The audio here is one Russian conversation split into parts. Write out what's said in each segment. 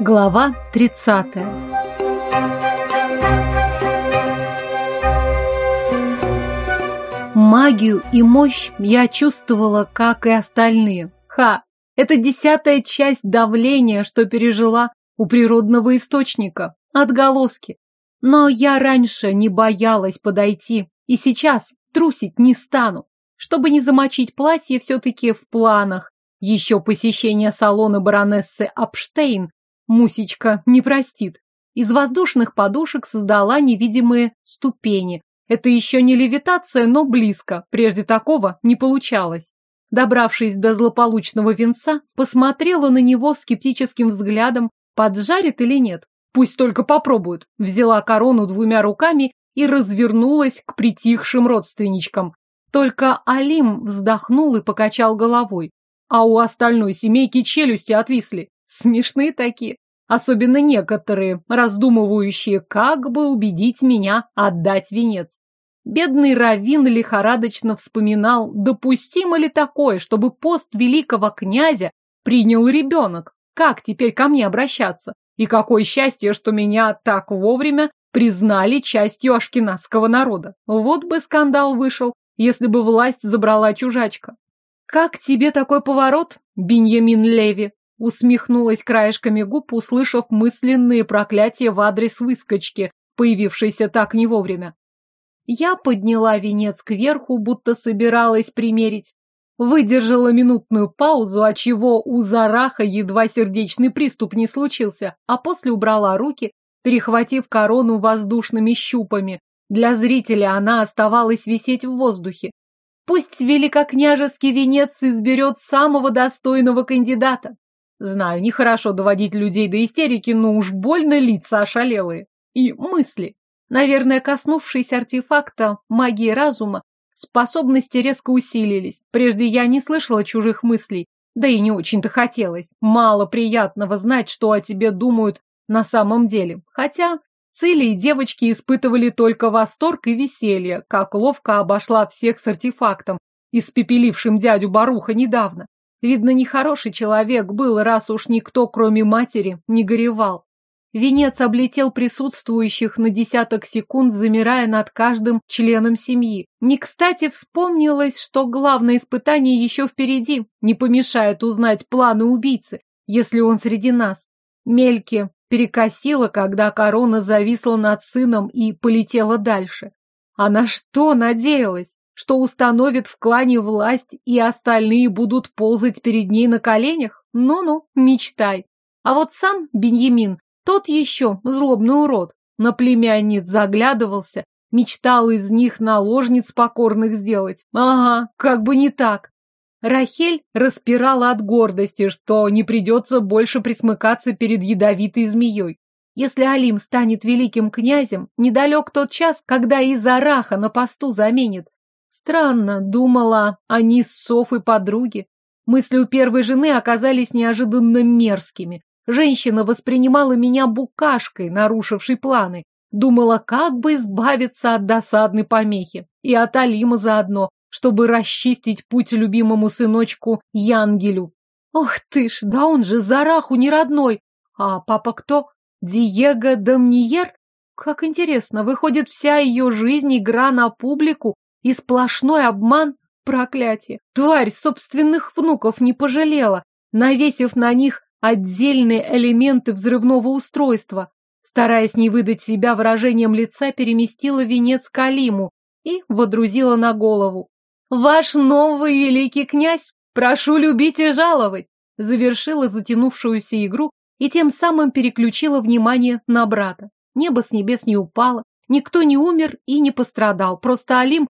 Глава 30 Магию и мощь я чувствовала, как и остальные. Ха! Это десятая часть давления, что пережила у природного источника. Отголоски. Но я раньше не боялась подойти, и сейчас трусить не стану. Чтобы не замочить платье, все-таки в планах. Еще посещение салона баронессы Апштейн Мусечка не простит. Из воздушных подушек создала невидимые ступени. Это еще не левитация, но близко. Прежде такого не получалось. Добравшись до злополучного венца, посмотрела на него скептическим взглядом, поджарит или нет. Пусть только попробуют. Взяла корону двумя руками и развернулась к притихшим родственничкам. Только Алим вздохнул и покачал головой. А у остальной семейки челюсти отвисли. Смешные такие. Особенно некоторые, раздумывающие, как бы убедить меня отдать венец. Бедный Равин лихорадочно вспоминал, допустимо ли такое, чтобы пост великого князя принял ребенок. Как теперь ко мне обращаться? И какое счастье, что меня так вовремя признали частью ашкенадского народа. Вот бы скандал вышел, если бы власть забрала чужачка. Как тебе такой поворот, Беньямин Леви? Усмехнулась краешками губ, услышав мысленные проклятия в адрес выскочки, появившейся так не вовремя. Я подняла венец кверху, будто собиралась примерить. Выдержала минутную паузу, отчего у Зараха едва сердечный приступ не случился, а после убрала руки, перехватив корону воздушными щупами. Для зрителя она оставалась висеть в воздухе. Пусть великокняжеский венец изберет самого достойного кандидата. Знаю, нехорошо доводить людей до истерики, но уж больно лица ошалелые. И мысли. Наверное, коснувшись артефакта магии разума, способности резко усилились. Прежде я не слышала чужих мыслей, да и не очень-то хотелось. Мало приятного знать, что о тебе думают на самом деле. Хотя Цили и девочки испытывали только восторг и веселье, как ловко обошла всех с артефактом, испепелившим дядю Баруха недавно. Видно, нехороший человек был, раз уж никто, кроме матери, не горевал. Венец облетел присутствующих на десяток секунд, замирая над каждым членом семьи. Не кстати вспомнилось, что главное испытание еще впереди, не помешает узнать планы убийцы, если он среди нас. Мельки перекосила, когда корона зависла над сыном и полетела дальше. А на что надеялась? Что установит в клане власть, и остальные будут ползать перед ней на коленях? Ну-ну, мечтай. А вот сам Беньямин, тот еще злобный урод, на племянниц заглядывался, мечтал из них наложниц покорных сделать. Ага, как бы не так. Рахель распирала от гордости, что не придется больше присмыкаться перед ядовитой змеей. Если Алим станет великим князем, недалек тот час, когда и Зараха на посту заменит. Странно, думала, они с Софой подруги. Мысли у первой жены оказались неожиданно мерзкими. Женщина воспринимала меня букашкой, нарушившей планы. Думала, как бы избавиться от досадной помехи. И от Алима заодно, чтобы расчистить путь любимому сыночку Янгелю. Ох ты ж, да он же Зараху не родной. А папа кто? Диего Домниер? Как интересно, выходит, вся ее жизнь игра на публику, и сплошной обман – проклятие. Тварь собственных внуков не пожалела, навесив на них отдельные элементы взрывного устройства. Стараясь не выдать себя выражением лица, переместила венец к Алиму и водрузила на голову. «Ваш новый великий князь! Прошу любить и жаловать!» Завершила затянувшуюся игру и тем самым переключила внимание на брата. Небо с небес не упало, никто не умер и не пострадал, просто Алим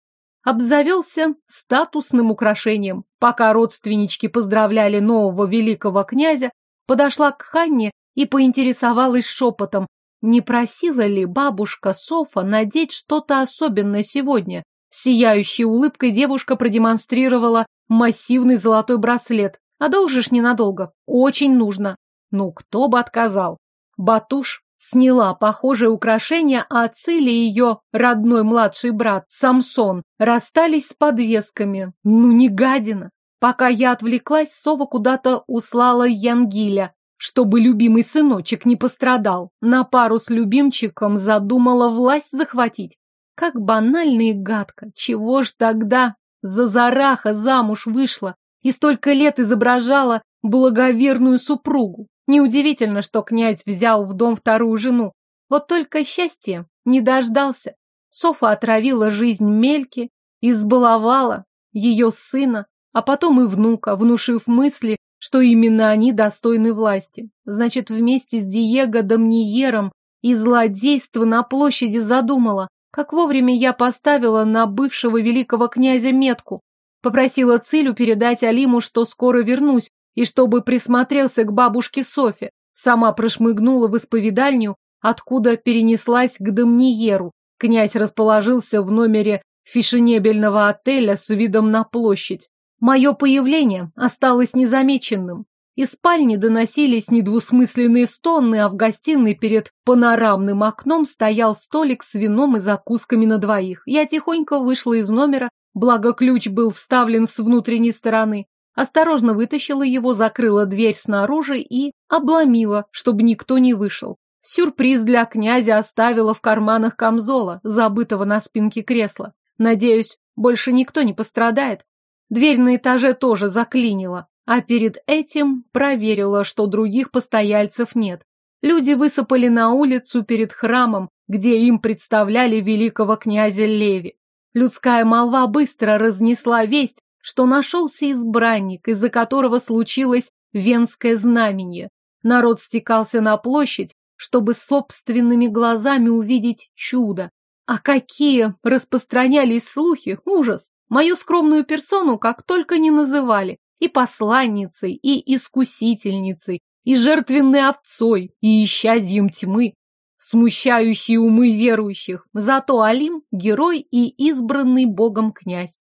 обзавелся статусным украшением. Пока родственнички поздравляли нового великого князя, подошла к Ханне и поинтересовалась шепотом, не просила ли бабушка Софа надеть что-то особенное сегодня. Сияющей улыбкой девушка продемонстрировала массивный золотой браслет. «Одолжишь ненадолго? Очень нужно». Ну, кто бы отказал. Батуш Сняла похожее украшение, а Цили и ее родной младший брат Самсон расстались с подвесками. Ну, не гадина. Пока я отвлеклась, Сова куда-то услала Янгиля. чтобы любимый сыночек не пострадал. На пару с любимчиком задумала власть захватить. Как банально и гадко. Чего ж тогда за зараха замуж вышла и столько лет изображала благоверную супругу? Неудивительно, что князь взял в дом вторую жену. Вот только счастье не дождался. Софа отравила жизнь Мельки, избаловала ее сына, а потом и внука, внушив мысли, что именно они достойны власти. Значит, вместе с Диего Домниером и злодейство на площади задумала, как вовремя я поставила на бывшего великого князя метку. Попросила Цилю передать Алиму, что скоро вернусь, и чтобы присмотрелся к бабушке Софе. Сама прошмыгнула в исповедальню, откуда перенеслась к Домниеру. Князь расположился в номере фешенебельного отеля с видом на площадь. Мое появление осталось незамеченным. Из спальни доносились недвусмысленные стоны, а в гостиной перед панорамным окном стоял столик с вином и закусками на двоих. Я тихонько вышла из номера, благо ключ был вставлен с внутренней стороны. Осторожно вытащила его, закрыла дверь снаружи и обломила, чтобы никто не вышел. Сюрприз для князя оставила в карманах камзола, забытого на спинке кресла. Надеюсь, больше никто не пострадает. Дверь на этаже тоже заклинила, а перед этим проверила, что других постояльцев нет. Люди высыпали на улицу перед храмом, где им представляли великого князя Леви. Людская молва быстро разнесла весть, что нашелся избранник, из-за которого случилось венское знамение. Народ стекался на площадь, чтобы собственными глазами увидеть чудо. А какие распространялись слухи, ужас! Мою скромную персону как только не называли, и посланницей, и искусительницей, и жертвенной овцой, и исчадьем тьмы, смущающие умы верующих. Зато Алим – герой и избранный богом князь.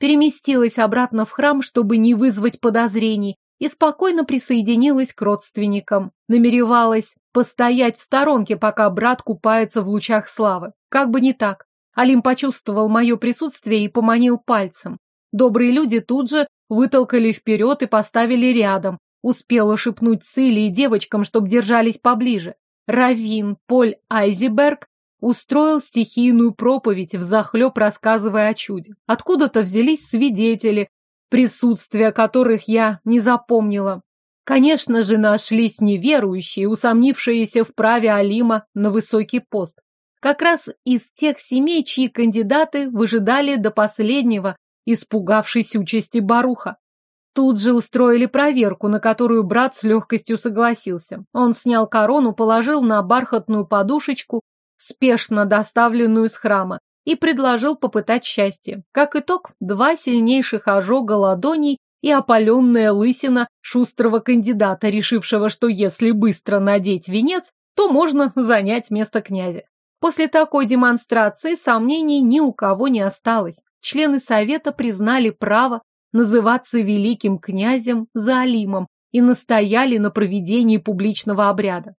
Переместилась обратно в храм, чтобы не вызвать подозрений, и спокойно присоединилась к родственникам. Намеревалась постоять в сторонке, пока брат купается в лучах славы. Как бы не так. Алим почувствовал мое присутствие и поманил пальцем. Добрые люди тут же вытолкали вперед и поставили рядом. Успела шепнуть Циле и девочкам, чтоб держались поближе. Равин Поль Айзеберг устроил стихийную проповедь, взахлеб рассказывая о чуде. Откуда-то взялись свидетели, присутствия которых я не запомнила. Конечно же, нашлись неверующие, усомнившиеся в праве Алима на высокий пост. Как раз из тех семей, чьи кандидаты выжидали до последнего, испугавшись участи Баруха. Тут же устроили проверку, на которую брат с легкостью согласился. Он снял корону, положил на бархатную подушечку, спешно доставленную из храма, и предложил попытать счастье. Как итог, два сильнейших ожога ладоней и опаленная лысина шустрого кандидата, решившего, что если быстро надеть венец, то можно занять место князя. После такой демонстрации сомнений ни у кого не осталось. Члены совета признали право называться великим князем Заалимом и настояли на проведении публичного обряда.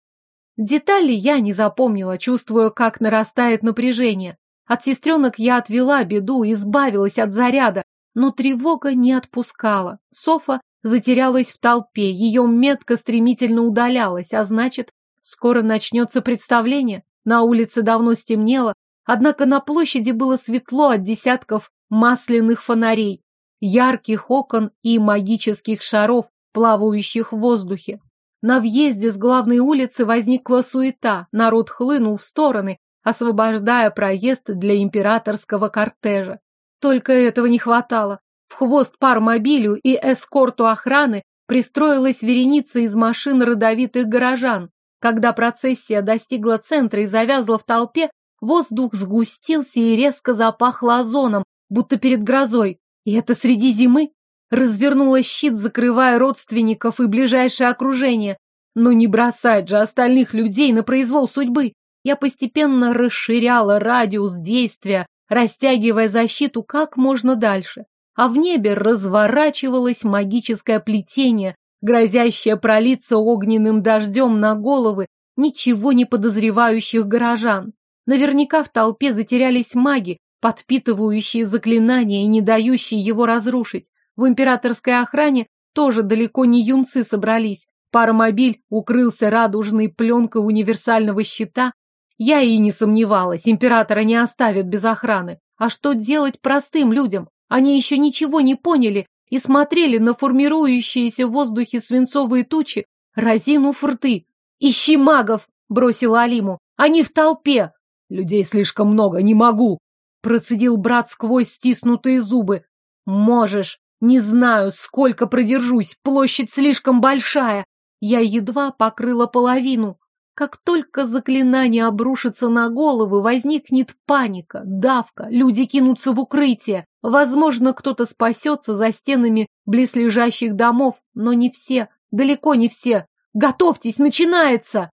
Детали я не запомнила, чувствуя, как нарастает напряжение. От сестренок я отвела беду, избавилась от заряда, но тревога не отпускала. Софа затерялась в толпе, ее метка стремительно удалялась, а значит, скоро начнется представление. На улице давно стемнело, однако на площади было светло от десятков масляных фонарей, ярких окон и магических шаров, плавающих в воздухе. На въезде с главной улицы возникла суета, народ хлынул в стороны, освобождая проезд для императорского кортежа. Только этого не хватало. В хвост пармобилю и эскорту охраны пристроилась вереница из машин родовитых горожан. Когда процессия достигла центра и завязла в толпе, воздух сгустился и резко запахло озоном, будто перед грозой. И это среди зимы? Развернула щит, закрывая родственников и ближайшее окружение. Но не бросать же остальных людей на произвол судьбы. Я постепенно расширяла радиус действия, растягивая защиту как можно дальше. А в небе разворачивалось магическое плетение, грозящее пролиться огненным дождем на головы ничего не подозревающих горожан. Наверняка в толпе затерялись маги, подпитывающие заклинания и не дающие его разрушить. В императорской охране тоже далеко не юнцы собрались. Паромобиль укрылся радужной пленкой универсального щита. Я и не сомневалась, императора не оставят без охраны. А что делать простым людям? Они еще ничего не поняли и смотрели на формирующиеся в воздухе свинцовые тучи, разинув рты. «Ищи магов!» — бросила Алиму. «Они в толпе!» «Людей слишком много, не могу!» — процедил брат сквозь стиснутые зубы. «Можешь! Не знаю, сколько продержусь, площадь слишком большая!» Я едва покрыла половину. Как только заклинание обрушится на головы, возникнет паника, давка, люди кинутся в укрытие. Возможно, кто-то спасется за стенами близлежащих домов, но не все, далеко не все. Готовьтесь, начинается!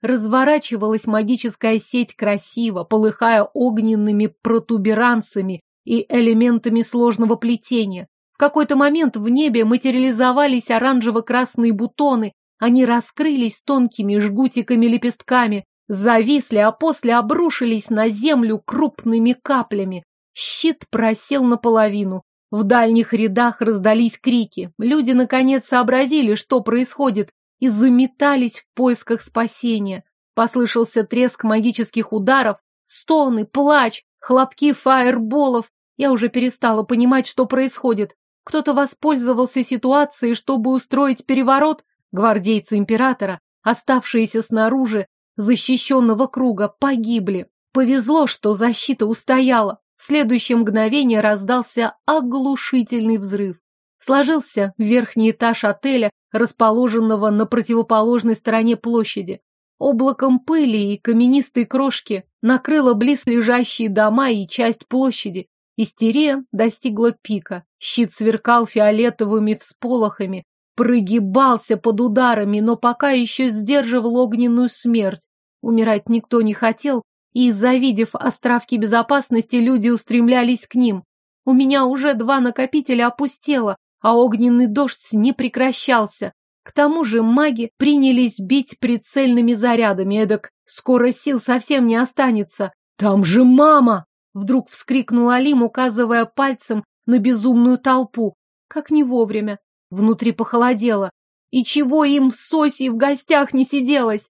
Разворачивалась магическая сеть красиво, полыхая огненными протуберанцами и элементами сложного плетения. В какой-то момент в небе материализовались оранжево-красные бутоны, они раскрылись тонкими жгутиками-лепестками, зависли, а после обрушились на землю крупными каплями. Щит просел наполовину. В дальних рядах раздались крики. Люди наконец сообразили, что происходит, и заметались в поисках спасения. Послышался треск магических ударов, стоны, плач, хлопки фаерболов. Я уже перестала понимать, что происходит. Кто-то воспользовался ситуацией, чтобы устроить переворот, Гвардейцы императора, оставшиеся снаружи защищенного круга, погибли. Повезло, что защита устояла. В следующее мгновение раздался оглушительный взрыв. Сложился верхний этаж отеля, расположенного на противоположной стороне площади. Облаком пыли и каменистой крошки накрыло близлежащие дома и часть площади. Истерия достигла пика. Щит сверкал фиолетовыми всполохами, прогибался под ударами, но пока еще сдерживал огненную смерть. Умирать никто не хотел, и, завидев островки безопасности, люди устремлялись к ним. У меня уже два накопителя опустело, а огненный дождь не прекращался. К тому же маги принялись бить прицельными зарядами, эдак скоро сил совсем не останется. «Там же мама!» — вдруг вскрикнул Алим, указывая пальцем на безумную толпу. Как не вовремя. Внутри похолодело. И чего им с Осей в гостях не сиделось?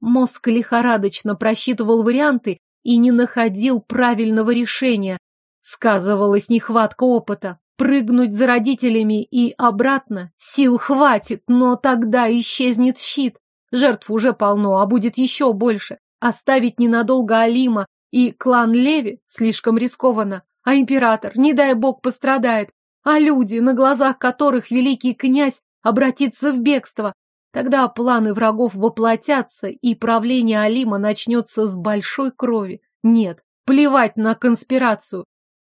Мозг лихорадочно просчитывал варианты и не находил правильного решения. Сказывалась нехватка опыта. Прыгнуть за родителями и обратно сил хватит, но тогда исчезнет щит. Жертв уже полно, а будет еще больше. Оставить ненадолго Алима и клан Леви слишком рискованно. А император, не дай бог, пострадает а люди, на глазах которых великий князь обратится в бегство. Тогда планы врагов воплотятся, и правление Алима начнется с большой крови. Нет, плевать на конспирацию.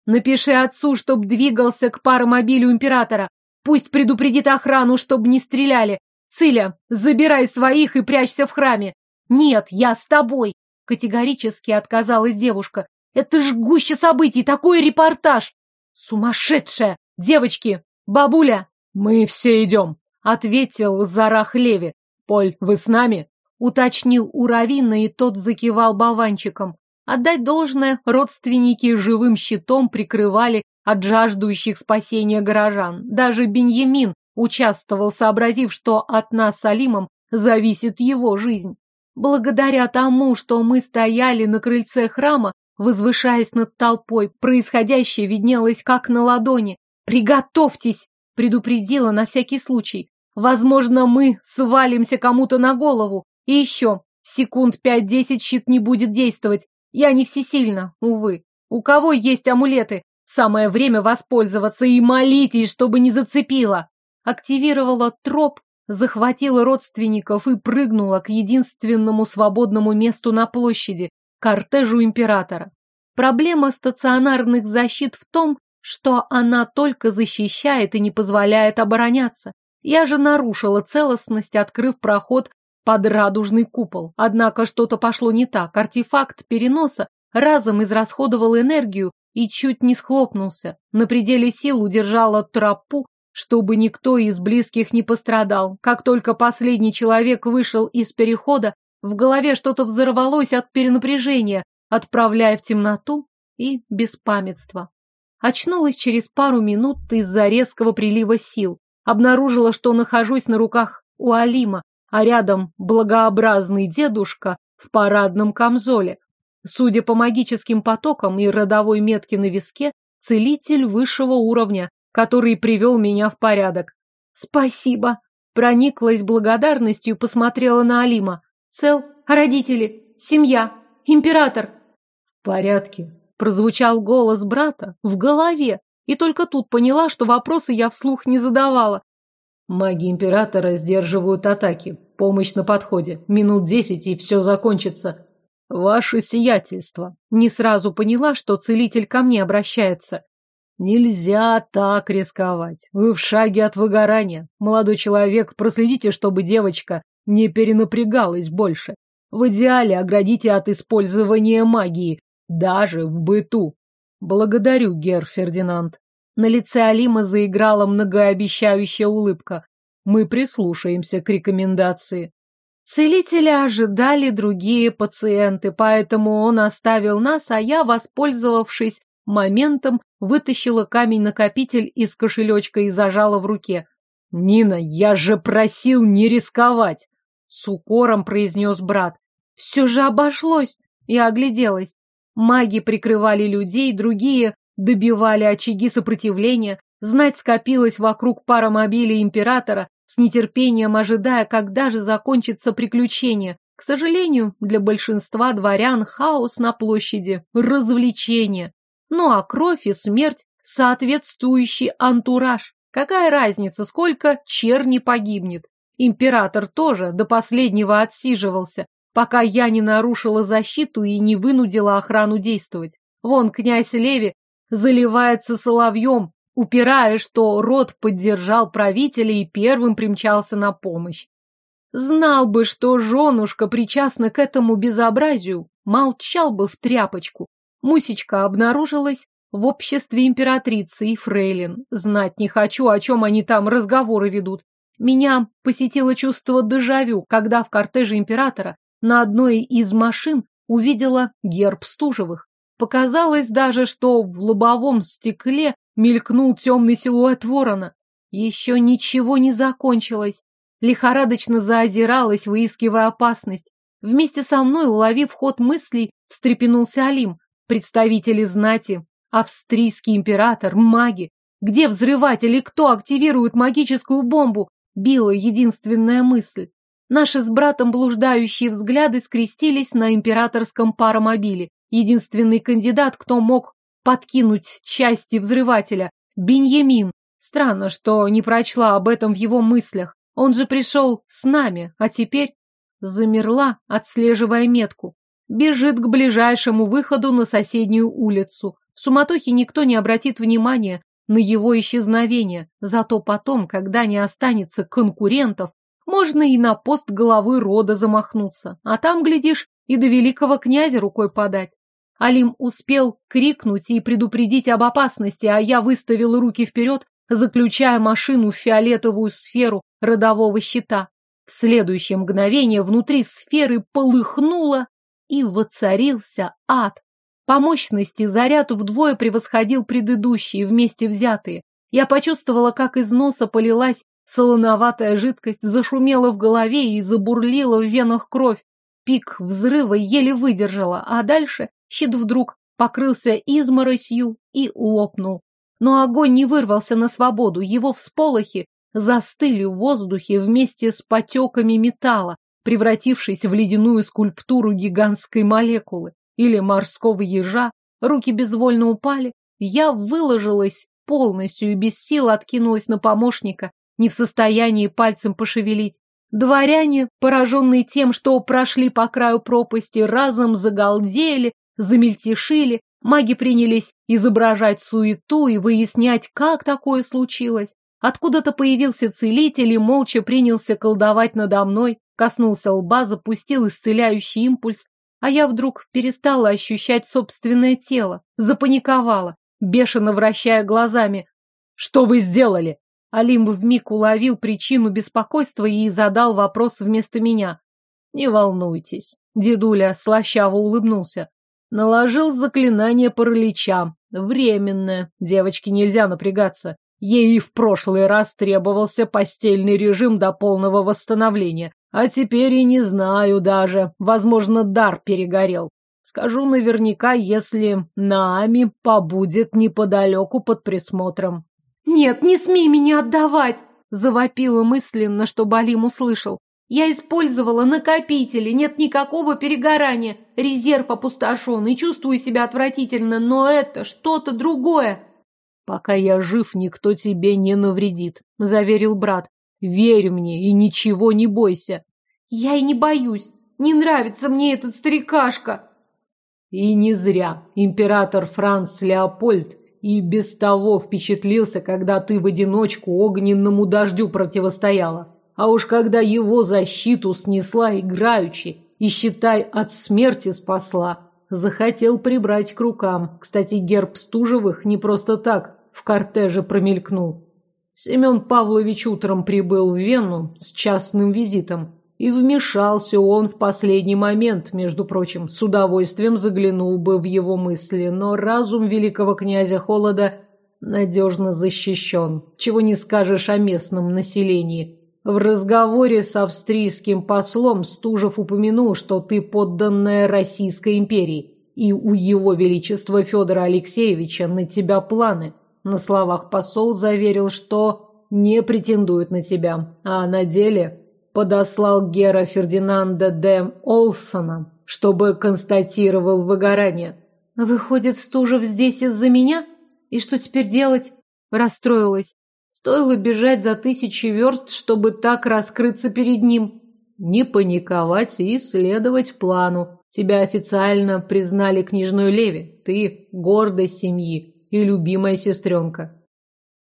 Напиши отцу, чтоб двигался к паромобилю императора. Пусть предупредит охрану, чтоб не стреляли. Циля, забирай своих и прячься в храме. Нет, я с тобой. Категорически отказалась девушка. Это ж гуще событий, такой репортаж. Сумасшедшая! «Девочки! Бабуля!» «Мы все идем!» — ответил Зарах Леви. «Поль, вы с нами?» — уточнил у Равина, и тот закивал болванчиком. Отдать должное, родственники живым щитом прикрывали от жаждущих спасения горожан. Даже Беньямин участвовал, сообразив, что от нас с Алимом зависит его жизнь. Благодаря тому, что мы стояли на крыльце храма, возвышаясь над толпой, происходящее виднелось как на ладони. «Приготовьтесь!» — предупредила на всякий случай. «Возможно, мы свалимся кому-то на голову. И еще, секунд пять-десять щит не будет действовать. Я не всесильна, увы. У кого есть амулеты? Самое время воспользоваться и молитесь, чтобы не зацепило!» Активировала троп, захватила родственников и прыгнула к единственному свободному месту на площади – кортежу императора. Проблема стационарных защит в том, что она только защищает и не позволяет обороняться. Я же нарушила целостность, открыв проход под радужный купол. Однако что-то пошло не так. Артефакт переноса разом израсходовал энергию и чуть не схлопнулся. На пределе сил удержала тропу, чтобы никто из близких не пострадал. Как только последний человек вышел из перехода, в голове что-то взорвалось от перенапряжения, отправляя в темноту и беспамятство. Очнулась через пару минут из-за резкого прилива сил. Обнаружила, что нахожусь на руках у Алима, а рядом благообразный дедушка в парадном камзоле. Судя по магическим потокам и родовой метке на виске, целитель высшего уровня, который привел меня в порядок. «Спасибо!» Прониклась благодарностью и посмотрела на Алима. «Цел? Родители? Семья? Император?» «В порядке», — прозвучал голос брата в голове, и только тут поняла, что вопросы я вслух не задавала. Маги Императора сдерживают атаки. Помощь на подходе. Минут десять, и все закончится. Ваше сиятельство. Не сразу поняла, что целитель ко мне обращается. Нельзя так рисковать. Вы в шаге от выгорания. Молодой человек, проследите, чтобы девочка не перенапрягалась больше. В идеале оградите от использования магии, даже в быту. Благодарю, гер Фердинанд. На лице Алима заиграла многообещающая улыбка. Мы прислушаемся к рекомендации. Целителя ожидали другие пациенты, поэтому он оставил нас, а я, воспользовавшись моментом, вытащила камень-накопитель из кошелечка и зажала в руке. «Нина, я же просил не рисковать!» С укором произнес брат. «Все же обошлось!» Я огляделась. Маги прикрывали людей, другие добивали очаги сопротивления. Знать скопилась вокруг паромобиля императора, с нетерпением ожидая, когда же закончится приключение. К сожалению, для большинства дворян хаос на площади – развлечение. Ну а кровь и смерть – соответствующий антураж. Какая разница, сколько черни погибнет? Император тоже до последнего отсиживался, пока я не нарушила защиту и не вынудила охрану действовать. Вон князь Леви заливается соловьем, упирая, что род поддержал правителя и первым примчался на помощь. Знал бы, что женушка причастна к этому безобразию, молчал бы в тряпочку. Мусечка обнаружилась в обществе императрицы и фрейлин. Знать не хочу, о чем они там разговоры ведут. Меня посетило чувство дежавю, когда в кортеже императора на одной из машин увидела герб Стужевых. Показалось даже, что в лобовом стекле мелькнул темный силуэт ворона. Еще ничего не закончилось. Лихорадочно заозиралась, выискивая опасность. Вместе со мной, уловив ход мыслей, встрепенулся Алим. Представители знати, австрийский император, маги. Где взрыватель и кто активирует магическую бомбу? Била единственная мысль. Наши с братом блуждающие взгляды скрестились на императорском паромобиле. Единственный кандидат, кто мог подкинуть части взрывателя – Беньямин. Странно, что не прочла об этом в его мыслях. Он же пришел с нами, а теперь замерла, отслеживая метку. Бежит к ближайшему выходу на соседнюю улицу. В суматохе никто не обратит внимания на его исчезновение. Зато потом, когда не останется конкурентов, можно и на пост главы рода замахнуться. А там, глядишь, и до великого князя рукой подать. Алим успел крикнуть и предупредить об опасности, а я выставил руки вперед, заключая машину в фиолетовую сферу родового щита. В следующее мгновение внутри сферы полыхнуло и воцарился ад. По мощности заряд вдвое превосходил предыдущие вместе взятые. Я почувствовала, как из носа полилась солоноватая жидкость, зашумела в голове и забурлила в венах кровь. Пик взрыва еле выдержала, а дальше щит вдруг покрылся изморосью и лопнул. Но огонь не вырвался на свободу, его всполохи застыли в воздухе вместе с потеками металла, превратившись в ледяную скульптуру гигантской молекулы или морского ежа, руки безвольно упали, я выложилась полностью и без сил откинулась на помощника, не в состоянии пальцем пошевелить. Дворяне, пораженные тем, что прошли по краю пропасти, разом загалдели, замельтешили, маги принялись изображать суету и выяснять, как такое случилось. Откуда-то появился целитель и молча принялся колдовать надо мной, Коснулся лба, запустил исцеляющий импульс, а я вдруг перестала ощущать собственное тело, запаниковала, бешено вращая глазами. «Что вы сделали?» Алим вмиг уловил причину беспокойства и задал вопрос вместо меня. «Не волнуйтесь», — дедуля слащаво улыбнулся. Наложил заклинание паралича. Временное. Девочке нельзя напрягаться. Ей и в прошлый раз требовался постельный режим до полного восстановления. А теперь и не знаю даже. Возможно, дар перегорел. Скажу наверняка, если Наами побудет неподалеку под присмотром. «Нет, не смей меня отдавать!» Завопила мысленно, чтобы Алим услышал. «Я использовала накопители, нет никакого перегорания. Резерв опустошен и чувствую себя отвратительно, но это что-то другое». «Пока я жив, никто тебе не навредит», — заверил брат. «Верь мне и ничего не бойся». «Я и не боюсь. Не нравится мне этот старикашка». И не зря. Император Франц Леопольд и без того впечатлился, когда ты в одиночку огненному дождю противостояла. А уж когда его защиту снесла играючи и, считай, от смерти спасла, захотел прибрать к рукам. Кстати, герб Стужевых не просто так в кортеже промелькнул. Семен Павлович утром прибыл в Вену с частным визитом. И вмешался он в последний момент, между прочим, с удовольствием заглянул бы в его мысли, но разум великого князя Холода надежно защищен, чего не скажешь о местном населении. В разговоре с австрийским послом Стужев упомянул, что ты подданная Российской империи, и у его величества Федора Алексеевича на тебя планы. На словах посол заверил, что не претендует на тебя, а на деле подослал Гера Фердинанда де Олсона, чтобы констатировал выгорание. Выходит, Стужев здесь из-за меня? И что теперь делать? Расстроилась. Стоило бежать за тысячи верст, чтобы так раскрыться перед ним. Не паниковать и следовать плану. Тебя официально признали княжной Леви. Ты гордость семьи и любимая сестренка.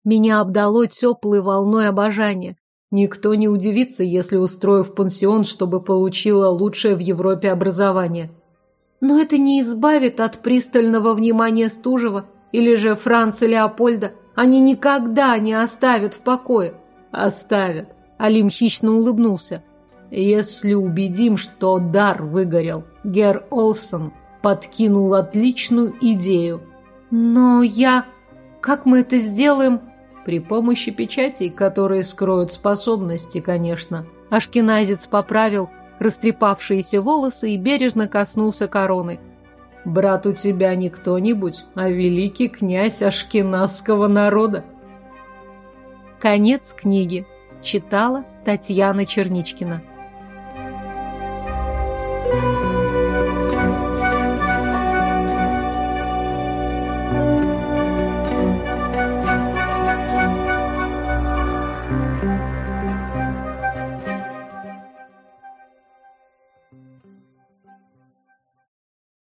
Меня обдало теплой волной обожания. Никто не удивится, если устрою в пансион, чтобы получила лучшее в Европе образование. Но это не избавит от пристального внимания Стужева или же Франца Леопольда. Они никогда не оставят в покое. Оставят. Алим хищно улыбнулся. Если убедим, что дар выгорел, Гер Олсон подкинул отличную идею. Но я... Как мы это сделаем? При помощи печатей, которые скроют способности, конечно. Ашкеназец поправил растрепавшиеся волосы и бережно коснулся короны. «Брат у тебя не кто-нибудь, а великий князь ашкеназского народа». Конец книги. Читала Татьяна Черничкина.